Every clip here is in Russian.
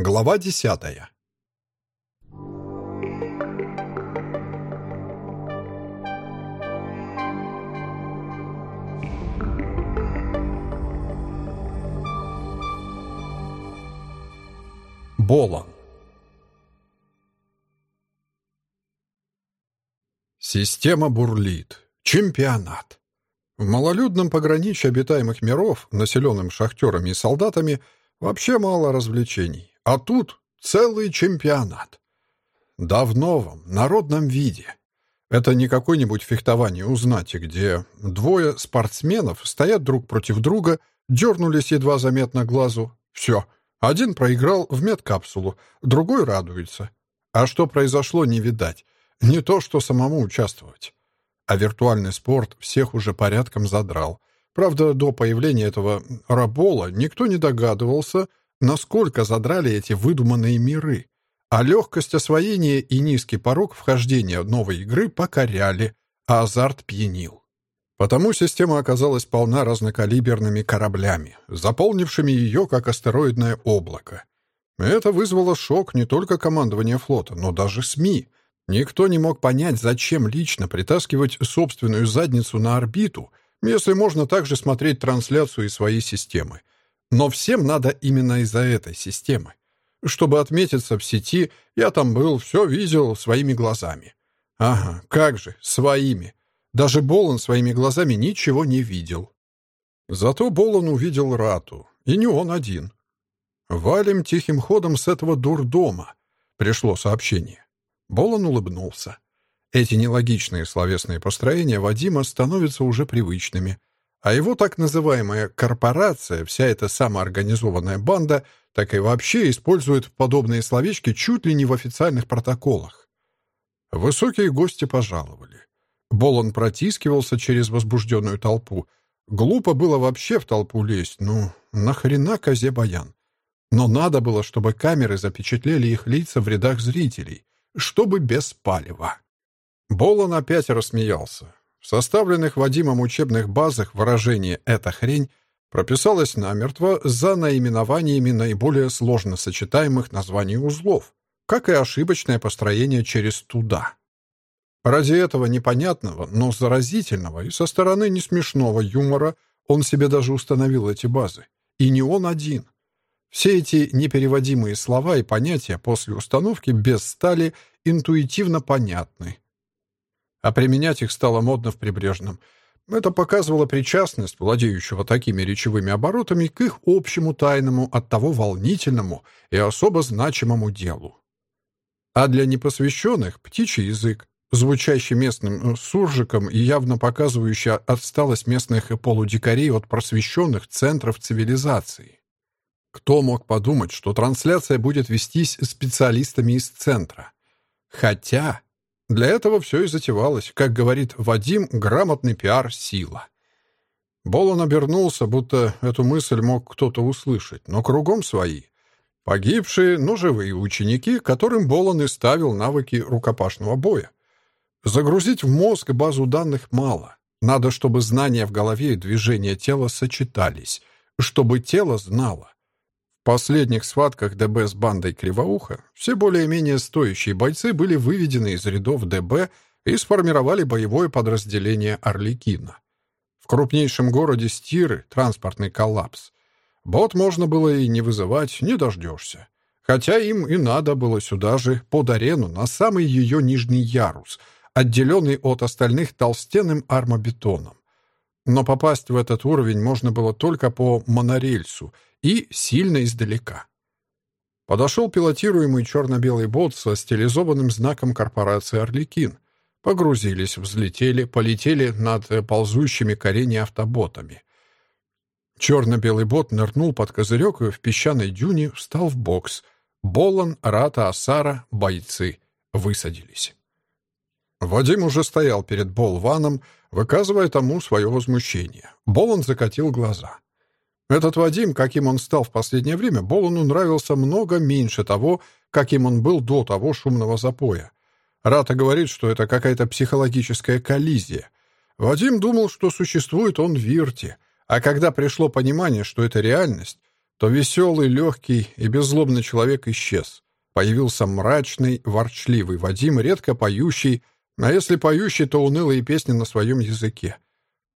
Глава десятая. Болон. Система бурлит. Чемпионат. В малолюдном пограничье обитаемых миров, населенным шахтерами и солдатами, вообще мало развлечений. А тут целый чемпионат. Да в новом, народном виде. Это не какое-нибудь фехтование у знати, где двое спортсменов стоят друг против друга, дернулись едва заметно глазу. Все. Один проиграл в медкапсулу, другой радуется. А что произошло, не видать. Не то, что самому участвовать. А виртуальный спорт всех уже порядком задрал. Правда, до появления этого рабола никто не догадывался, насколько задрали эти выдуманные миры. А легкость освоения и низкий порог вхождения новой игры покоряли, а азарт пьянил. Потому система оказалась полна разнокалиберными кораблями, заполнившими ее как астероидное облако. Это вызвало шок не только командования флота, но даже СМИ — Никто не мог понять, зачем лично притаскивать собственную задницу на орбиту, если можно также смотреть трансляцию из своей системы. Но всем надо именно из-за этой системы. Чтобы отметиться в сети, я там был, все видел своими глазами. Ага, как же, своими. Даже Болон своими глазами ничего не видел. Зато Болон увидел Рату, и не он один. «Валим тихим ходом с этого дурдома», — пришло сообщение. Болон улыбнулся. Эти нелогичные словесные построения Вадима становятся уже привычными, а его так называемая «корпорация», вся эта самоорганизованная банда, так и вообще использует подобные словечки чуть ли не в официальных протоколах. Высокие гости пожаловали. Болон протискивался через возбужденную толпу. Глупо было вообще в толпу лезть, ну, нахрена козе баян? Но надо было, чтобы камеры запечатлели их лица в рядах зрителей чтобы без палева. Болон опять рассмеялся. В составленных Вадимом учебных базах выражение «эта хрень» прописалось намертво за наименованиями наиболее сложно сочетаемых названий узлов, как и ошибочное построение через «туда». Ради этого непонятного, но заразительного и со стороны несмешного юмора он себе даже установил эти базы. И не он один — все эти непереводимые слова и понятия после установки без стали интуитивно понятны. А применять их стало модно в прибрежном. Это показывало причастность владеющего такими речевыми оборотами к их общему тайному, оттого волнительному и особо значимому делу. А для непосвященных — птичий язык, звучащий местным суржиком и явно показывающий отсталость местных полудикарей от просвещенных центров цивилизации. Кто мог подумать, что трансляция будет вестись специалистами из центра? Хотя для этого все и затевалось. Как говорит Вадим, грамотный пиар — сила. Болон обернулся, будто эту мысль мог кто-то услышать, но кругом свои. Погибшие, но живые ученики, которым Болон и ставил навыки рукопашного боя. Загрузить в мозг базу данных мало. Надо, чтобы знания в голове и движения тела сочетались, чтобы тело знало последних схватках ДБ с бандой Кривоуха все более-менее стоящие бойцы были выведены из рядов ДБ и сформировали боевое подразделение «Орликина». В крупнейшем городе Стиры транспортный коллапс. Бот можно было и не вызывать, не дождешься. Хотя им и надо было сюда же, под арену, на самый ее нижний ярус, отделенный от остальных толстенным армобетоном. Но попасть в этот уровень можно было только по монорельсу — и сильно издалека. Подошел пилотируемый черно-белый бот со стилизованным знаком корпорации «Орликин». Погрузились, взлетели, полетели над ползущими к автоботами. Черно-белый бот нырнул под козырек и в песчаной дюне встал в бокс. Болон, Рата, Асара, бойцы высадились. Вадим уже стоял перед Болваном, выказывая тому свое возмущение. Болон закатил глаза. Этот Вадим, каким он стал в последнее время, Болону нравился много меньше того, каким он был до того шумного запоя. Рата говорит, что это какая-то психологическая коллизия. Вадим думал, что существует он в Вирте, а когда пришло понимание, что это реальность, то веселый, легкий и беззлобный человек исчез. Появился мрачный, ворчливый Вадим, редко поющий, а если поющий, то унылые песни на своем языке.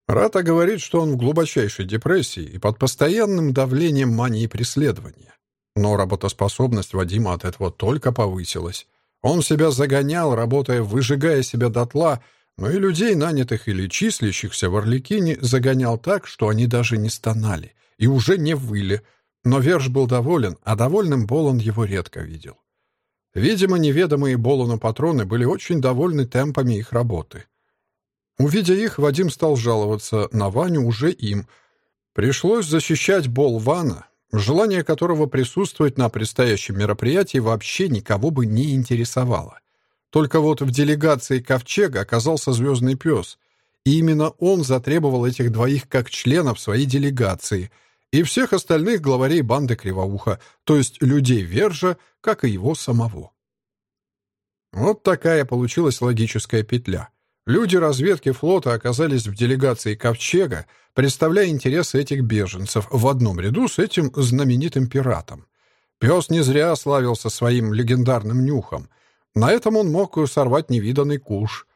Рата говорит, что он в глубочайшей депрессии и под постоянным давлением мании преследования. Но работоспособность Вадима от этого только повысилась. Он себя загонял, работая, выжигая себя дотла, но и людей, нанятых или числящихся в Орликине, загонял так, что они даже не стонали и уже не выли. Но Верш был доволен, а довольным Болон его редко видел. Видимо, неведомые Болону патроны были очень довольны темпами их работы. Увидя их, Вадим стал жаловаться на Ваню уже им. Пришлось защищать Бол Вана, желание которого присутствовать на предстоящем мероприятии вообще никого бы не интересовало. Только вот в делегации Ковчега оказался звездный пес, и именно он затребовал этих двоих как членов своей делегации — и всех остальных главарей банды Кривоуха, то есть людей Вержа, как и его самого. Вот такая получилась логическая петля. Люди разведки флота оказались в делегации Ковчега, представляя интересы этих беженцев в одном ряду с этим знаменитым пиратом. Пес не зря славился своим легендарным нюхом. На этом он мог сорвать невиданный куш.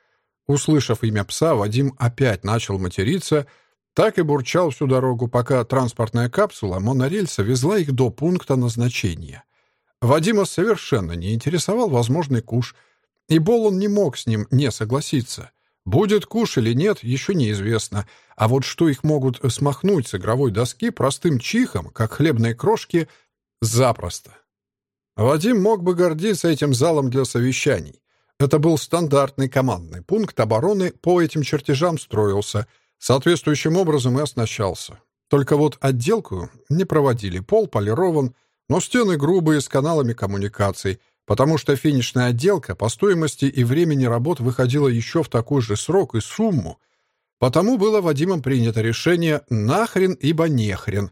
Услышав имя пса, Вадим опять начал материться — так и бурчал всю дорогу, пока транспортная капсула монорельса везла их до пункта назначения. Вадима совершенно не интересовал возможный куш, и Болон не мог с ним не согласиться. Будет куш или нет, еще неизвестно, а вот что их могут смахнуть с игровой доски простым чихом, как хлебные крошки, запросто. Вадим мог бы гордиться этим залом для совещаний. Это был стандартный командный пункт обороны, по этим чертежам строился — Соответствующим образом и оснащался. Только вот отделку не проводили, пол полирован, но стены грубые, с каналами коммуникаций, потому что финишная отделка по стоимости и времени работ выходила еще в такой же срок и сумму. Потому было Вадимом принято решение «нахрен, ибо нехрен».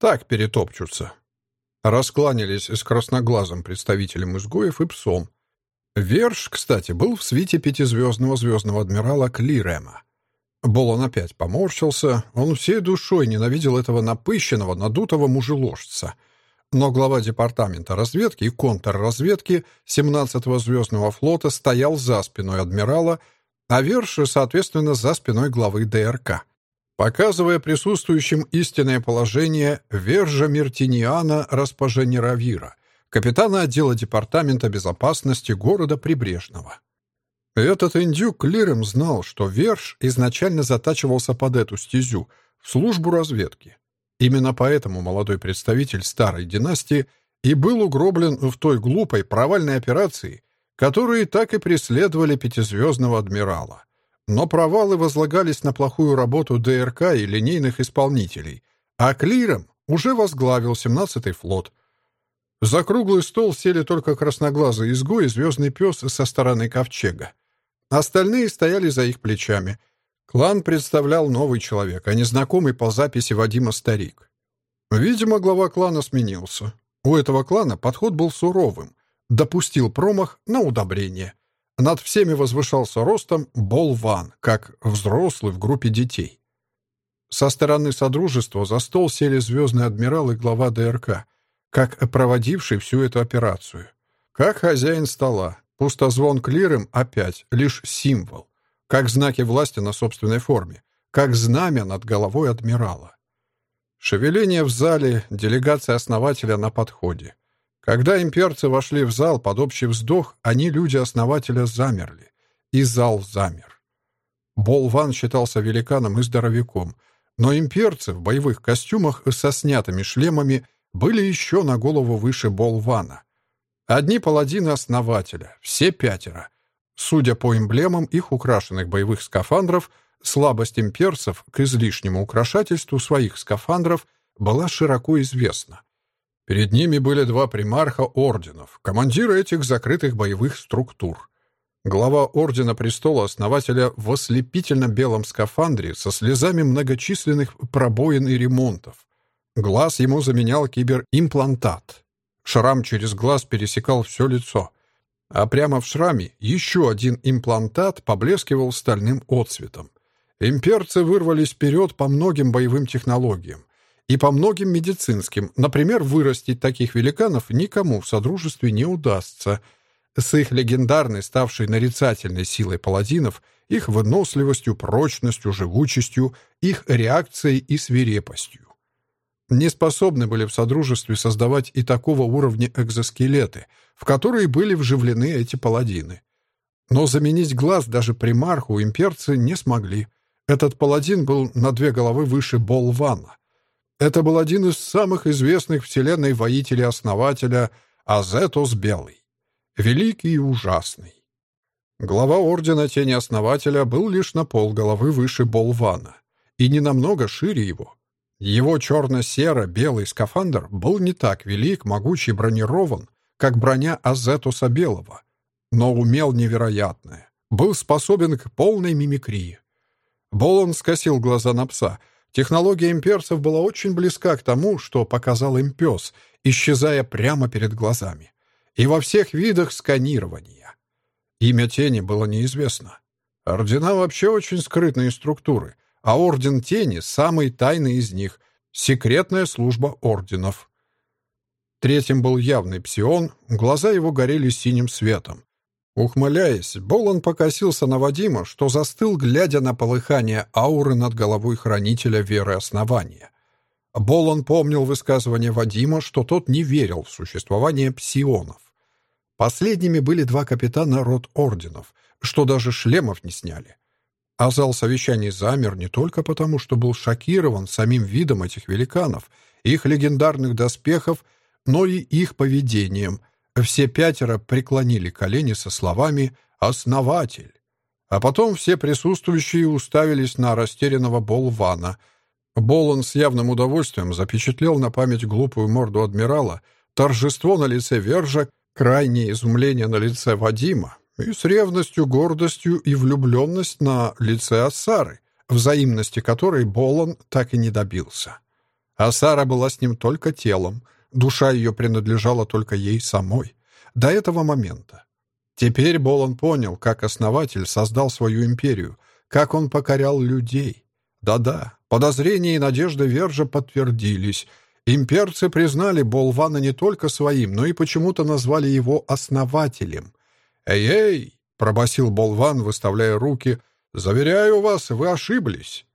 Так перетопчутся. Раскланялись с красноглазым представителем изгоев и псом. Верш, кстати, был в свите пятизвездного звездного адмирала Клирема. Болон опять поморщился. Он всей душой ненавидел этого напыщенного, надутого мужеложца. Но глава департамента разведки и контрразведки 17-го звездного флота стоял за спиной адмирала, а Верши, соответственно, за спиной главы ДРК. Показывая присутствующим истинное положение Вержа Миртиниана Распоженеравира, капитана отдела департамента безопасности города Прибрежного. Этот индюк Лирем знал, что Верш изначально затачивался под эту стезю, в службу разведки. Именно поэтому молодой представитель старой династии и был угроблен в той глупой провальной операции, которые так и преследовали пятизвездного адмирала. Но провалы возлагались на плохую работу ДРК и линейных исполнителей, а Клиром уже возглавил 17-й флот. За круглый стол сели только красноглазый изгой и звездный пес со стороны ковчега. Остальные стояли за их плечами. Клан представлял новый человек, а незнакомый по записи Вадима старик. Видимо, глава клана сменился. У этого клана подход был суровым. Допустил промах на удобрение. Над всеми возвышался ростом болван, как взрослый в группе детей. Со стороны Содружества за стол сели звездный адмирал и глава ДРК, как проводивший всю эту операцию. Как хозяин стола, Пустозвон клиром опять лишь символ, как знаки власти на собственной форме, как знамя над головой адмирала. Шевеление в зале, делегация основателя на подходе. Когда имперцы вошли в зал под общий вздох, они, люди основателя, замерли. И зал замер. Болван считался великаном и здоровяком, но имперцы в боевых костюмах со снятыми шлемами были еще на голову выше Болвана — Одни паладины основателя, все пятеро. Судя по эмблемам их украшенных боевых скафандров, слабость имперцев к излишнему украшательству своих скафандров была широко известна. Перед ними были два примарха орденов, командиры этих закрытых боевых структур. Глава Ордена Престола Основателя в ослепительно белом скафандре со слезами многочисленных пробоин и ремонтов. Глаз ему заменял киберимплантат. Шрам через глаз пересекал все лицо. А прямо в шраме еще один имплантат поблескивал стальным отцветом. Имперцы вырвались вперед по многим боевым технологиям. и по многим медицинским. Например, вырастить таких великанов никому в Содружестве не удастся. С их легендарной, ставшей нарицательной силой паладинов, их выносливостью, прочностью, живучестью, их реакцией и свирепостью. Не способны были в Содружестве создавать и такого уровня экзоскелеты, в которые были вживлены эти паладины. Но заменить глаз даже примарху имперцы не смогли. Этот паладин был на две головы выше Болвана. Это был один из самых известных вселенной воителей-основателя Азетос Белый. Великий и ужасный. Глава Ордена Тени Основателя был лишь на пол головы выше Болвана и не намного шире его. Его черно-серо-белый скафандр был не так велик, могучий бронирован, как броня Азетуса Белого, но умел невероятное, был способен к полной мимикрии. Болон скосил глаза на пса. Технология имперцев была очень близка к тому, что показал им пес, исчезая прямо перед глазами. И во всех видах сканирования. Имя тени было неизвестно. Ордена вообще очень скрытные структуры, а Орден Тени — самый тайный из них, секретная служба орденов. Третьим был явный псион, глаза его горели синим светом. Ухмыляясь, Болон покосился на Вадима, что застыл, глядя на полыхание ауры над головой хранителя веры основания. Болон помнил высказывание Вадима, что тот не верил в существование псионов. Последними были два капитана род орденов, что даже шлемов не сняли. А зал совещаний замер не только потому, что был шокирован самим видом этих великанов, их легендарных доспехов, но и их поведением — все пятеро преклонили колени со словами «Основатель». А потом все присутствующие уставились на растерянного Болвана. Болон с явным удовольствием запечатлел на память глупую морду адмирала, торжество на лице Вержа, крайнее изумление на лице Вадима и с ревностью, гордостью и влюбленность на лице Ассары, взаимности которой Болон так и не добился. Асара была с ним только телом — Душа ее принадлежала только ей самой. До этого момента. Теперь Болон понял, как основатель создал свою империю, как он покорял людей. Да-да, подозрения и надежды Вержа подтвердились. Имперцы признали Болвана не только своим, но и почему-то назвали его основателем. «Эй-эй!» — пробасил Болван, выставляя руки. «Заверяю вас, вы ошиблись!»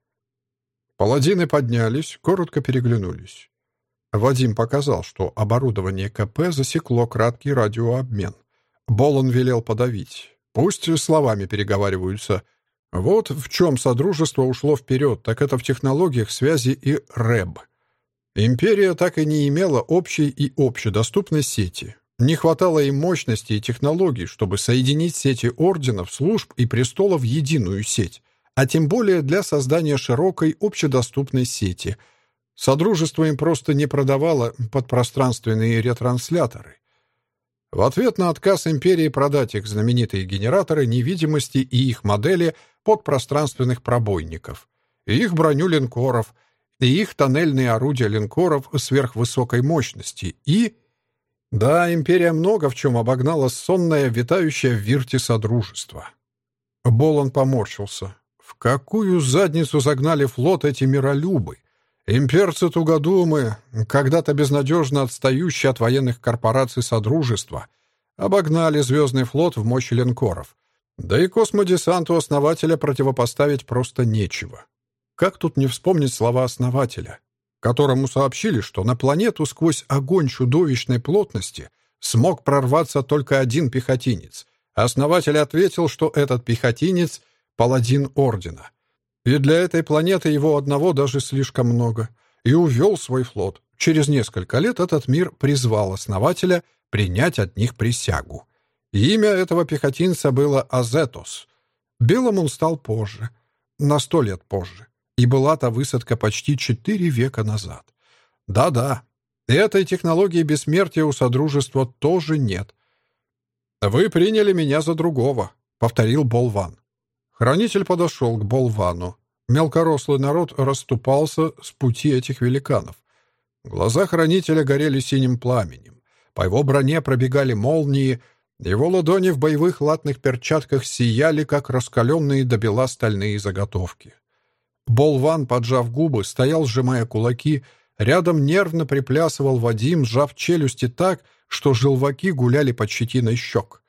Паладины поднялись, коротко переглянулись. Вадим показал, что оборудование КП засекло краткий радиообмен. Болон велел подавить. Пусть словами переговариваются. Вот в чем Содружество ушло вперед, так это в технологиях связи и РЭБ. Империя так и не имела общей и общедоступной сети. Не хватало им мощности и технологий, чтобы соединить сети орденов, служб и престолов в единую сеть, а тем более для создания широкой общедоступной сети — Содружество им просто не продавало подпространственные ретрансляторы. В ответ на отказ империи продать их знаменитые генераторы невидимости и их модели подпространственных пробойников, их броню линкоров, и их тоннельные орудия линкоров сверхвысокой мощности, и... Да, империя много в чем обогнала сонное, витающее в вирте Содружество. Болон поморщился. В какую задницу загнали флот эти миролюбы? Имперцы тугодумы, когда-то безнадежно отстающие от военных корпораций Содружества, обогнали Звездный флот в мощи линкоров. Да и космодесанту основателя противопоставить просто нечего. Как тут не вспомнить слова основателя, которому сообщили, что на планету сквозь огонь чудовищной плотности смог прорваться только один пехотинец. Основатель ответил, что этот пехотинец — паладин Ордена — и для этой планеты его одного даже слишком много. И увел свой флот. Через несколько лет этот мир призвал основателя принять от них присягу. Имя этого пехотинца было Азетос. Белым он стал позже, на сто лет позже. И была та высадка почти четыре века назад. Да-да, этой технологии бессмертия у Содружества тоже нет. «Вы приняли меня за другого», — повторил Болван. Хранитель подошел к болвану. Мелкорослый народ расступался с пути этих великанов. Глаза хранителя горели синим пламенем. По его броне пробегали молнии, его ладони в боевых латных перчатках сияли, как раскаленные до бела стальные заготовки. Болван, поджав губы, стоял, сжимая кулаки, Рядом нервно приплясывал Вадим, сжав челюсти так, что желваки гуляли под щетиной щек.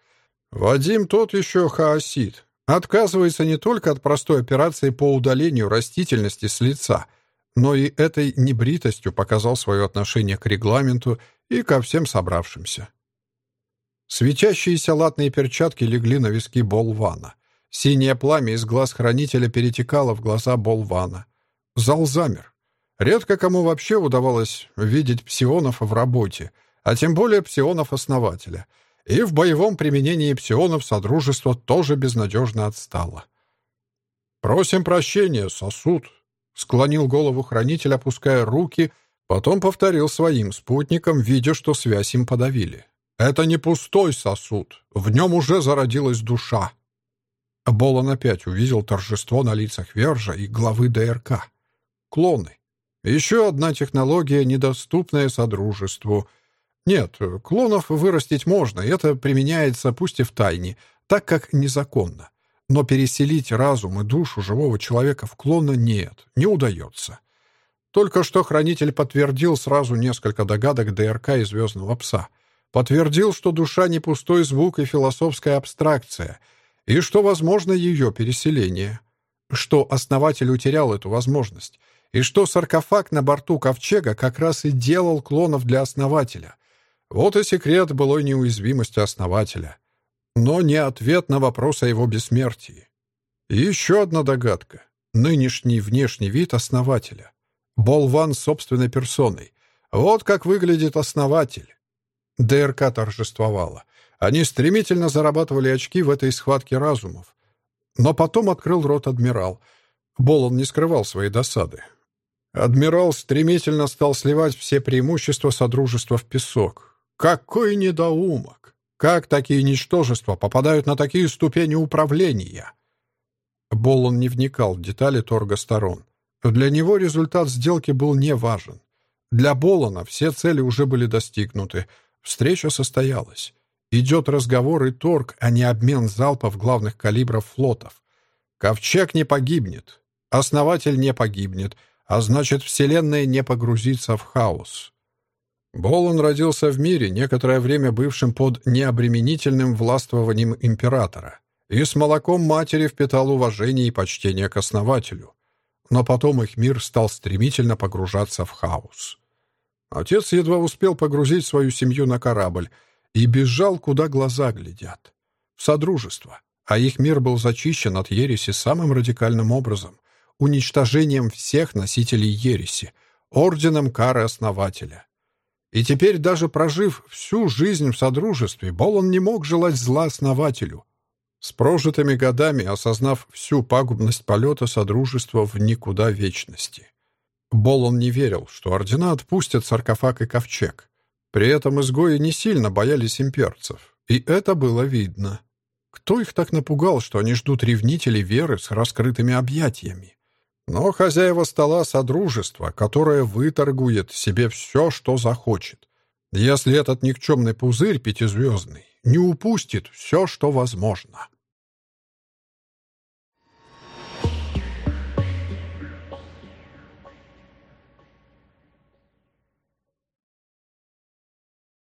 Вадим тот еще хаосит. Отказывается не только от простой операции по удалению растительности с лица, но и этой небритостью показал свое отношение к регламенту и ко всем собравшимся. Светящиеся латные перчатки легли на виски Болвана. Синее пламя из глаз хранителя перетекало в глаза Болвана. Зал замер. Редко кому вообще удавалось видеть псионов в работе, а тем более псионов-основателя. И в боевом применении псионов Содружество тоже безнадежно отстало. «Просим прощения, сосуд», — склонил голову хранитель, опуская руки, потом повторил своим спутникам, видя, что связь им подавили. «Это не пустой сосуд, в нем уже зародилась душа». Болон опять увидел торжество на лицах Вержа и главы ДРК. Клоны. Еще одна технология, недоступная Содружеству. Нет, клонов вырастить можно, это применяется пусть и в тайне, так как незаконно. Но переселить разум и душу живого человека в клона нет, не удается. Только что Хранитель подтвердил сразу несколько догадок ДРК и Звездного Пса. Подтвердил, что душа не пустой звук и философская абстракция, и что возможно ее переселение. Что основатель утерял эту возможность, и что саркофаг на борту ковчега как раз и делал клонов для основателя. Вот и секрет былой неуязвимости основателя. Но не ответ на вопрос о его бессмертии. И еще одна догадка. Нынешний внешний вид основателя. Болван собственной персоной. Вот как выглядит основатель. ДРК торжествовала. Они стремительно зарабатывали очки в этой схватке разумов. Но потом открыл рот адмирал. Болон не скрывал своей досады. Адмирал стремительно стал сливать все преимущества Содружества в песок. Какой недоумок! Как такие ничтожества попадают на такие ступени управления? Болон не вникал в детали торга сторон. Для него результат сделки был не важен. Для Болона все цели уже были достигнуты. Встреча состоялась. Идет разговор и торг, а не обмен залпов главных калибров флотов. Ковчег не погибнет. Основатель не погибнет — а значит, Вселенная не погрузится в хаос. Болон родился в мире, некоторое время бывшим под необременительным властвованием императора, и с молоком матери впитал уважение и почтение к основателю. Но потом их мир стал стремительно погружаться в хаос. Отец едва успел погрузить свою семью на корабль и бежал, куда глаза глядят. В Содружество. А их мир был зачищен от ереси самым радикальным образом — уничтожением всех носителей ереси, орденом кары основателя. И теперь, даже прожив всю жизнь в Содружестве, Болон не мог желать зла основателю. С прожитыми годами, осознав всю пагубность полета Содружества в никуда вечности. Болон не верил, что ордена отпустят саркофаг и ковчег. При этом изгои не сильно боялись имперцев, и это было видно. Кто их так напугал, что они ждут ревнителей веры с раскрытыми объятиями? но хозяева стола — содружество, которое выторгует себе все, что захочет. Если этот никчемный пузырь пятизвездный не упустит все, что возможно.